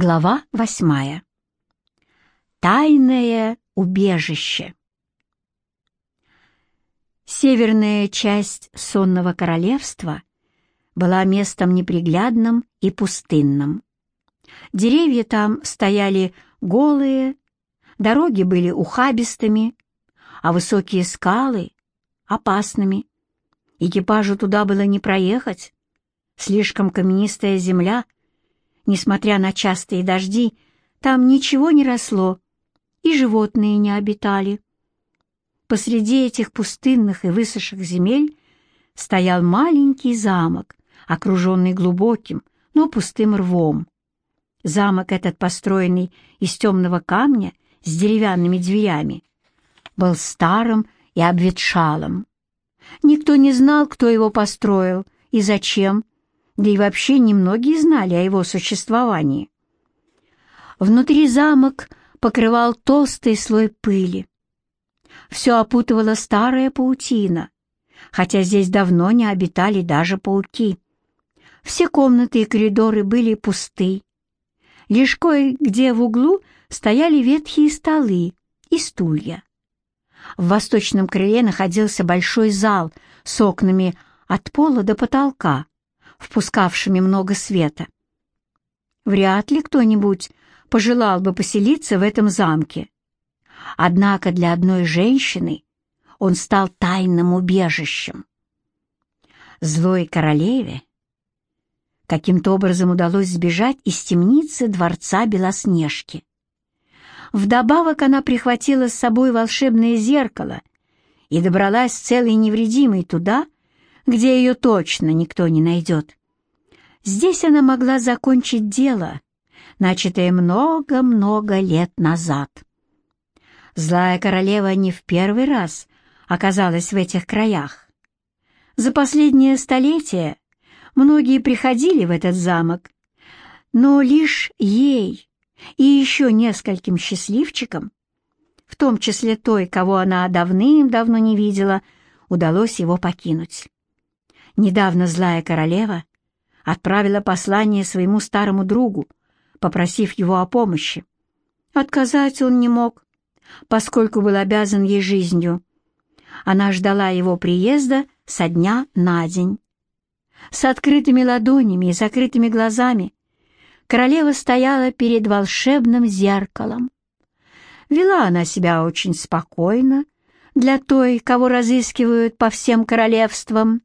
Глава восьмая. Тайное убежище. Северная часть сонного королевства была местом неприглядным и пустынным. Деревья там стояли голые, дороги были ухабистыми, а высокие скалы — опасными. Экипажу туда было не проехать. Слишком каменистая земля — Несмотря на частые дожди, там ничего не росло, и животные не обитали. Посреди этих пустынных и высохших земель стоял маленький замок, окруженный глубоким, но пустым рвом. Замок этот, построенный из темного камня с деревянными дверями, был старым и обветшалым. Никто не знал, кто его построил и зачем, да и вообще немногие знали о его существовании. Внутри замок покрывал толстый слой пыли. Все опутывала старая паутина, хотя здесь давно не обитали даже пауки. Все комнаты и коридоры были пусты. Лишь кое-где в углу стояли ветхие столы и стулья. В восточном крыле находился большой зал с окнами от пола до потолка, впускавшими много света. Вряд ли кто-нибудь пожелал бы поселиться в этом замке. Однако для одной женщины он стал тайным убежищем. Злой королеве каким-то образом удалось сбежать из темницы дворца Белоснежки. Вдобавок она прихватила с собой волшебное зеркало и добралась целой невредимой туда, где ее точно никто не найдет. Здесь она могла закончить дело, начатое много-много лет назад. Злая королева не в первый раз оказалась в этих краях. За последнее столетие многие приходили в этот замок, но лишь ей и еще нескольким счастливчикам, в том числе той, кого она давным-давно не видела, удалось его покинуть. Недавно злая королева отправила послание своему старому другу, попросив его о помощи. Отказать он не мог, поскольку был обязан ей жизнью. Она ждала его приезда со дня на день. С открытыми ладонями и закрытыми глазами королева стояла перед волшебным зеркалом. Вела она себя очень спокойно для той, кого разыскивают по всем королевствам.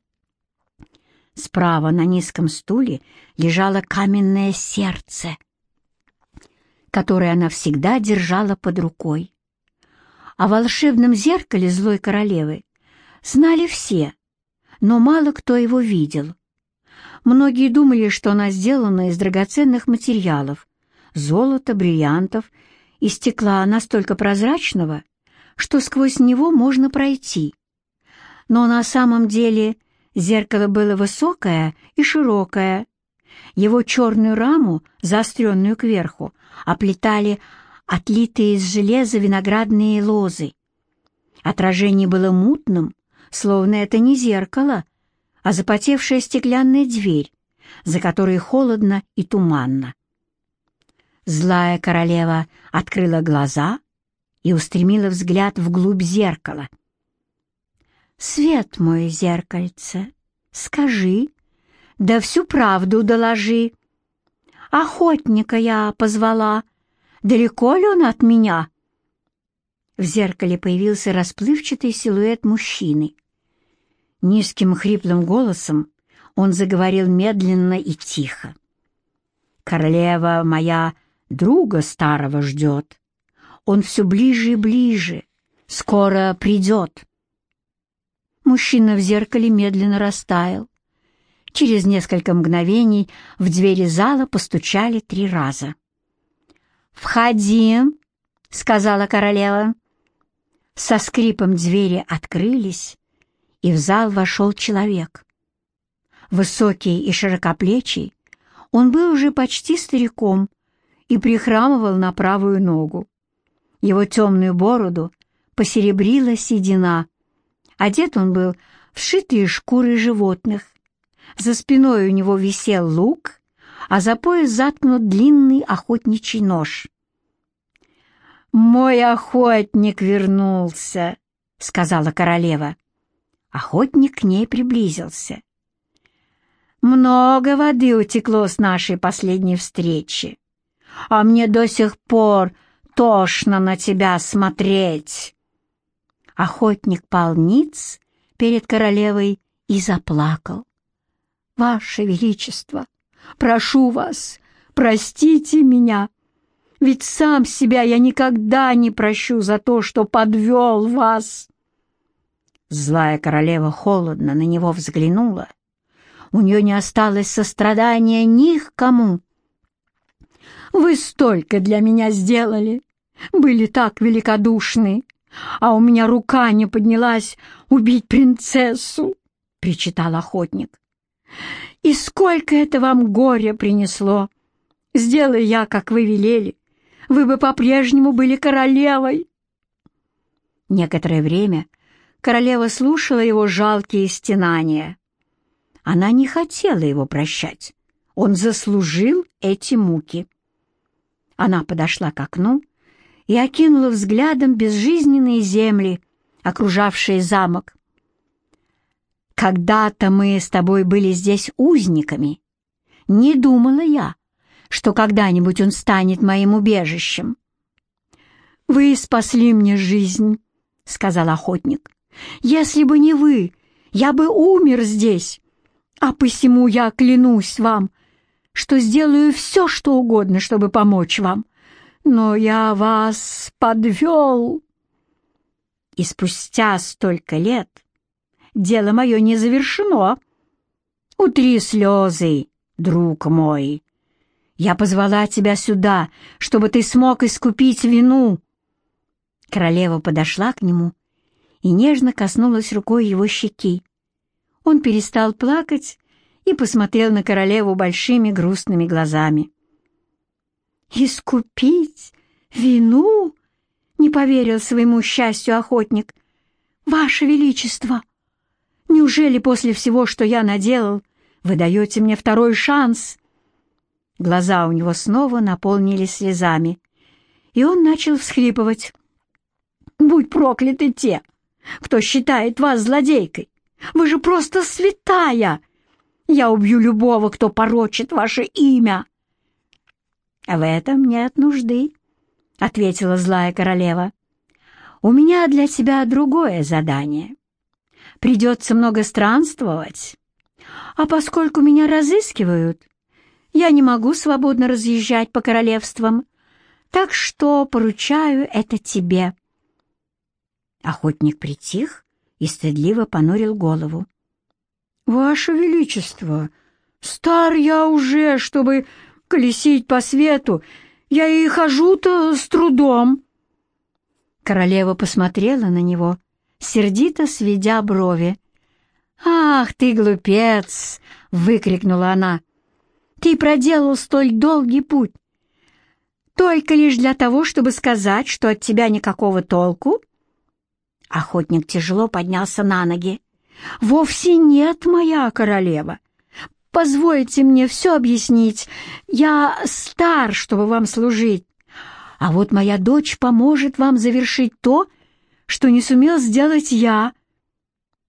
Справа на низком стуле лежало каменное сердце, которое она всегда держала под рукой. О волшебном зеркале злой королевы знали все, но мало кто его видел. Многие думали, что она сделана из драгоценных материалов, золота, бриллиантов и стекла настолько прозрачного, что сквозь него можно пройти. Но на самом деле Зеркало было высокое и широкое. Его черную раму, заостренную кверху, оплетали отлитые из железа виноградные лозы. Отражение было мутным, словно это не зеркало, а запотевшая стеклянная дверь, за которой холодно и туманно. Злая королева открыла глаза и устремила взгляд вглубь зеркала — Свет мой, зеркальце, скажи, да всю правду доложи. Охотника я позвала, далеко ли он от меня? В зеркале появился расплывчатый силуэт мужчины. Низким хриплым голосом он заговорил медленно и тихо. «Королева моя друга старого ждет. Он все ближе и ближе. Скоро придет». Мужчина в зеркале медленно растаял. Через несколько мгновений в двери зала постучали три раза. «Входи!» — сказала королева. Со скрипом двери открылись, и в зал вошел человек. Высокий и широкоплечий, он был уже почти стариком и прихрамывал на правую ногу. Его темную бороду посеребрила седина, Одет он был в шитые шкуры животных. За спиной у него висел лук, а за пояс заткнут длинный охотничий нож. «Мой охотник вернулся», — сказала королева. Охотник к ней приблизился. «Много воды утекло с нашей последней встречи, а мне до сих пор тошно на тебя смотреть». Охотник пал ниц перед королевой и заплакал. «Ваше Величество, прошу вас, простите меня, ведь сам себя я никогда не прощу за то, что подвел вас». Злая королева холодно на него взглянула. У нее не осталось сострадания ни к кому. «Вы столько для меня сделали, были так великодушны, а у меня рука не поднялась убить принцессу!» — причитал охотник. «И сколько это вам горя принесло! Сделай я, как вы велели, вы бы по-прежнему были королевой!» Некоторое время королева слушала его жалкие стенания. Она не хотела его прощать. Он заслужил эти муки. Она подошла к окну и окинула взглядом безжизненные земли, окружавшие замок. «Когда-то мы с тобой были здесь узниками. Не думала я, что когда-нибудь он станет моим убежищем». «Вы спасли мне жизнь», — сказал охотник. «Если бы не вы, я бы умер здесь, а посему я клянусь вам, что сделаю все, что угодно, чтобы помочь вам но я вас подвел. И спустя столько лет дело мое не завершено. Утри слезы, друг мой. Я позвала тебя сюда, чтобы ты смог искупить вину. Королева подошла к нему и нежно коснулась рукой его щеки. Он перестал плакать и посмотрел на королеву большими грустными глазами. «Искупить вину?» — не поверил своему счастью охотник. «Ваше Величество! Неужели после всего, что я наделал, вы даете мне второй шанс?» Глаза у него снова наполнились слезами, и он начал всхлипывать. «Будь прокляты те, кто считает вас злодейкой! Вы же просто святая! Я убью любого, кто порочит ваше имя!» «В этом нет нужды», — ответила злая королева. «У меня для тебя другое задание. Придется много странствовать, а поскольку меня разыскивают, я не могу свободно разъезжать по королевствам, так что поручаю это тебе». Охотник притих и стыдливо понурил голову. «Ваше Величество, стар я уже, чтобы колесить по свету. Я и хожу-то с трудом». Королева посмотрела на него, сердито сведя брови. «Ах ты, глупец!» — выкрикнула она. «Ты проделал столь долгий путь, только лишь для того, чтобы сказать, что от тебя никакого толку?» Охотник тяжело поднялся на ноги. «Вовсе нет, моя королева. Позвольте мне все объяснить. Я стар, чтобы вам служить. А вот моя дочь поможет вам завершить то, что не сумел сделать я».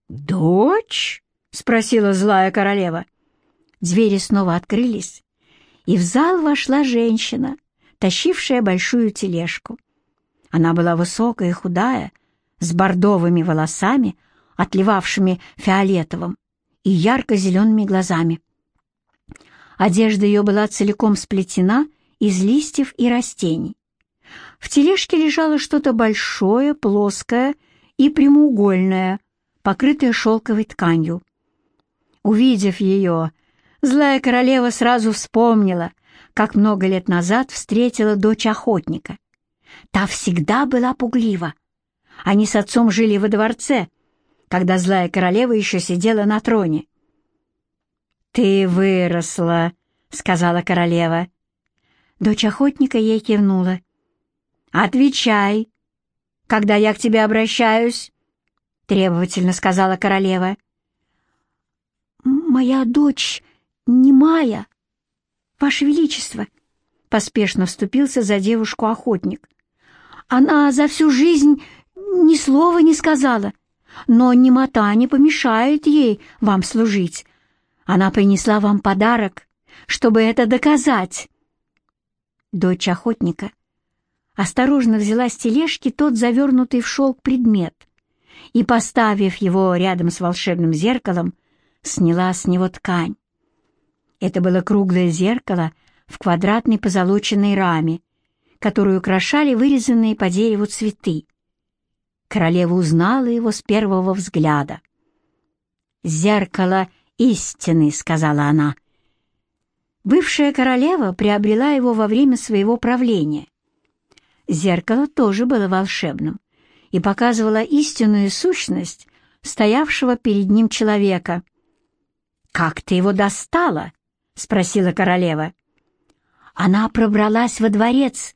«Дочь?» — спросила злая королева. Двери снова открылись, и в зал вошла женщина, тащившая большую тележку. Она была высокая и худая, с бордовыми волосами, отливавшими фиолетовым, и ярко-зелеными глазами. Одежда ее была целиком сплетена из листьев и растений. В тележке лежало что-то большое, плоское и прямоугольное, покрытое шелковой тканью. Увидев ее, злая королева сразу вспомнила, как много лет назад встретила дочь охотника. Та всегда была пуглива. Они с отцом жили во дворце, когда злая королева еще сидела на троне. «Ты выросла», — сказала королева. Дочь охотника ей кивнула. «Отвечай, когда я к тебе обращаюсь», — требовательно сказала королева. «Моя дочь не Майя, Ваше Величество!» — поспешно вступился за девушку охотник. «Она за всю жизнь ни слова не сказала, но немота не помешает ей вам служить. Она принесла вам подарок, чтобы это доказать». Дочь охотника осторожно взяла с тележки тот завернутый в шелк предмет и, поставив его рядом с волшебным зеркалом, сняла с него ткань. Это было круглое зеркало в квадратной позолоченной раме, которую украшали вырезанные по дереву цветы. Королева узнала его с первого взгляда. «Зеркало истины», — сказала она. Бывшая королева приобрела его во время своего правления. Зеркало тоже было волшебным и показывало истинную сущность стоявшего перед ним человека. «Как ты его достала?» — спросила королева. «Она пробралась во дворец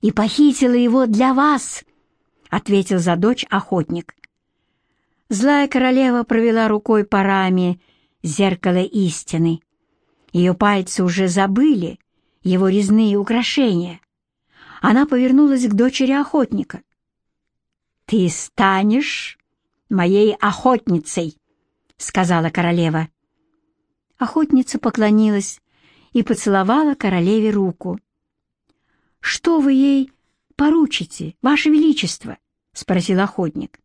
и похитила его для вас», — ответил за дочь охотник. Злая королева провела рукой по раме зеркала истины. Ее пальцы уже забыли его резные украшения. Она повернулась к дочери охотника. «Ты станешь моей охотницей», — сказала королева. Охотница поклонилась и поцеловала королеве руку. «Что вы ей поручите, ваше величество?» — спросил охотник.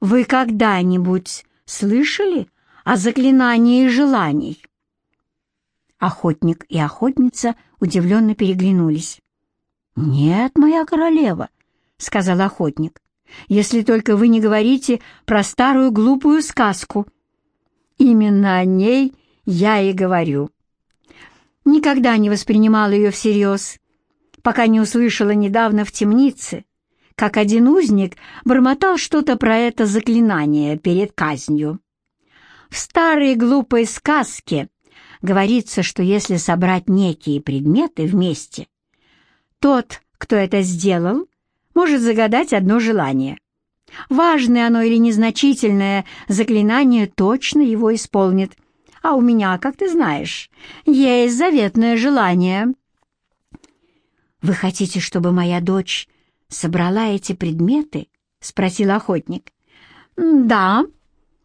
«Вы когда-нибудь слышали о заклинании желаний?» Охотник и охотница удивленно переглянулись. «Нет, моя королева», — сказал охотник, «если только вы не говорите про старую глупую сказку». Именно о ней я и говорю. Никогда не воспринимала ее всерьез, пока не услышала недавно в темнице, как один узник бормотал что-то про это заклинание перед казнью. В старой глупой сказке говорится, что если собрать некие предметы вместе, тот, кто это сделал, может загадать одно желание. Важное оно или незначительное, заклинание точно его исполнит. А у меня, как ты знаешь, есть заветное желание. «Вы хотите, чтобы моя дочь собрала эти предметы?» — спросил охотник. «Да,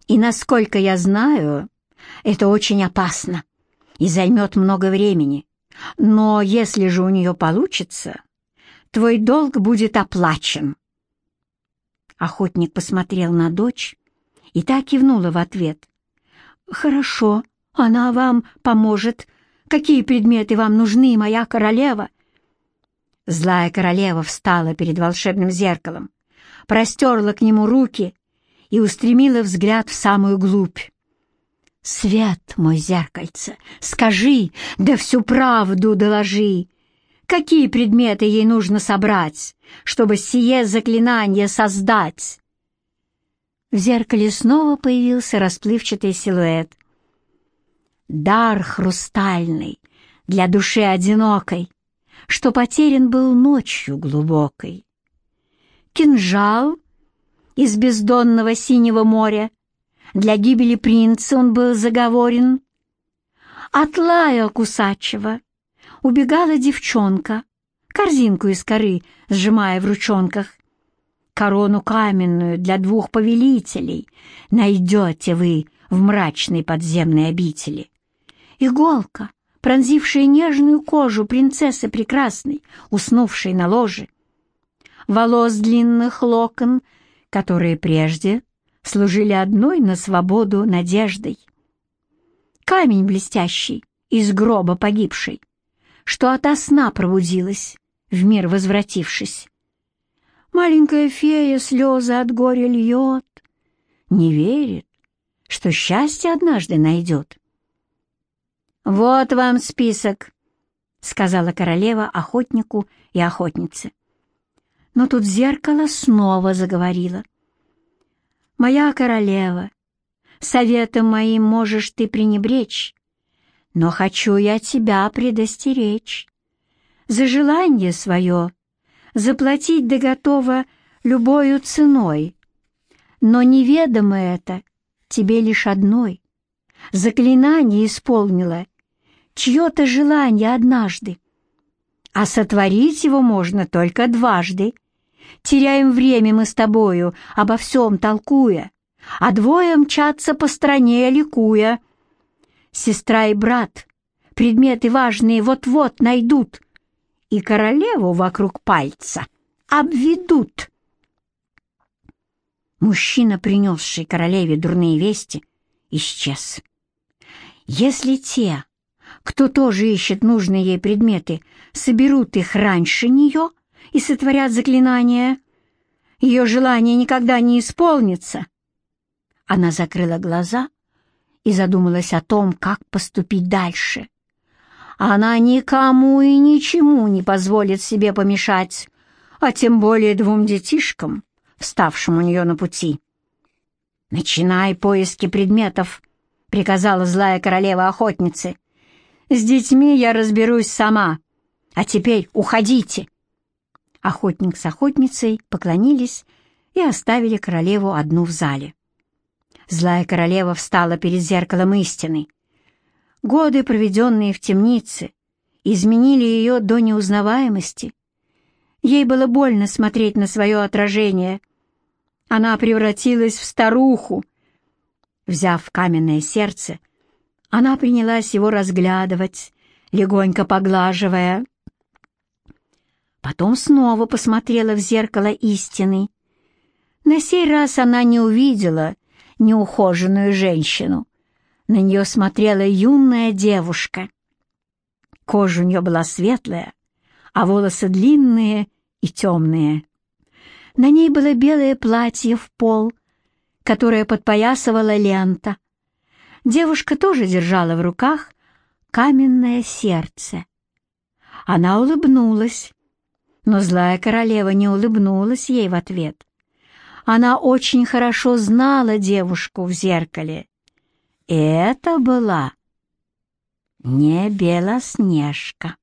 и насколько я знаю, это очень опасно и займет много времени. Но если же у нее получится, твой долг будет оплачен». Охотник посмотрел на дочь и так кивнула в ответ. «Хорошо, она вам поможет. Какие предметы вам нужны, моя королева?» Злая королева встала перед волшебным зеркалом, простерла к нему руки и устремила взгляд в самую глубь. «Свет, мой зеркальце, скажи, да всю правду доложи!» Какие предметы ей нужно собрать, чтобы сие заклинание создать? В зеркале снова появился расплывчатый силуэт. Дар хрустальный для души одинокой, что потерян был ночью глубокой. Кинжал из бездонного синего моря, для гибели принца он был заговорен. От лая кусачего убегала девчонка, корзинку из коры сжимая в ручонках. Корону каменную для двух повелителей найдете вы в мрачной подземной обители. Иголка, пронзившая нежную кожу принцессы прекрасной, уснувшей на ложе. Волос длинных локон, которые прежде служили одной на свободу надеждой. Камень блестящий из гроба погибшей, что ото сна пробудилась, в мир возвратившись. Маленькая фея слезы от горя льет, не верит, что счастье однажды найдет. «Вот вам список», — сказала королева охотнику и охотнице. Но тут зеркало снова заговорило. «Моя королева, советом моим можешь ты пренебречь, но хочу я тебя предостеречь. За желание свое заплатить да готова любою ценой, но неведомо это тебе лишь одной. Заклинание исполнила чье-то желание однажды, а сотворить его можно только дважды. Теряем время мы с тобою, обо всем толкуя, а двое мчатся по стране, ликуя. Сестра и брат предметы важные вот-вот найдут и королеву вокруг пальца обведут. Мужчина, принесший королеве дурные вести, исчез. Если те, кто тоже ищет нужные ей предметы, соберут их раньше нее и сотворят заклинание, ее желание никогда не исполнится. Она закрыла глаза и задумалась о том, как поступить дальше. Она никому и ничему не позволит себе помешать, а тем более двум детишкам, вставшим у нее на пути. «Начинай поиски предметов», — приказала злая королева охотницы. «С детьми я разберусь сама, а теперь уходите». Охотник с охотницей поклонились и оставили королеву одну в зале. Злая королева встала перед зеркалом истины. Годы, проведенные в темнице, изменили ее до неузнаваемости. Ей было больно смотреть на свое отражение. Она превратилась в старуху. Взяв каменное сердце, она принялась его разглядывать, легонько поглаживая. Потом снова посмотрела в зеркало истины. На сей раз она не увидела неухоженную женщину. На нее смотрела юная девушка. Кожа у нее была светлая, а волосы длинные и темные. На ней было белое платье в пол, которое подпоясывала лента. Девушка тоже держала в руках каменное сердце. Она улыбнулась, но злая королева не улыбнулась ей в ответ. Она очень хорошо знала девушку в зеркале. Это была не Белоснежка.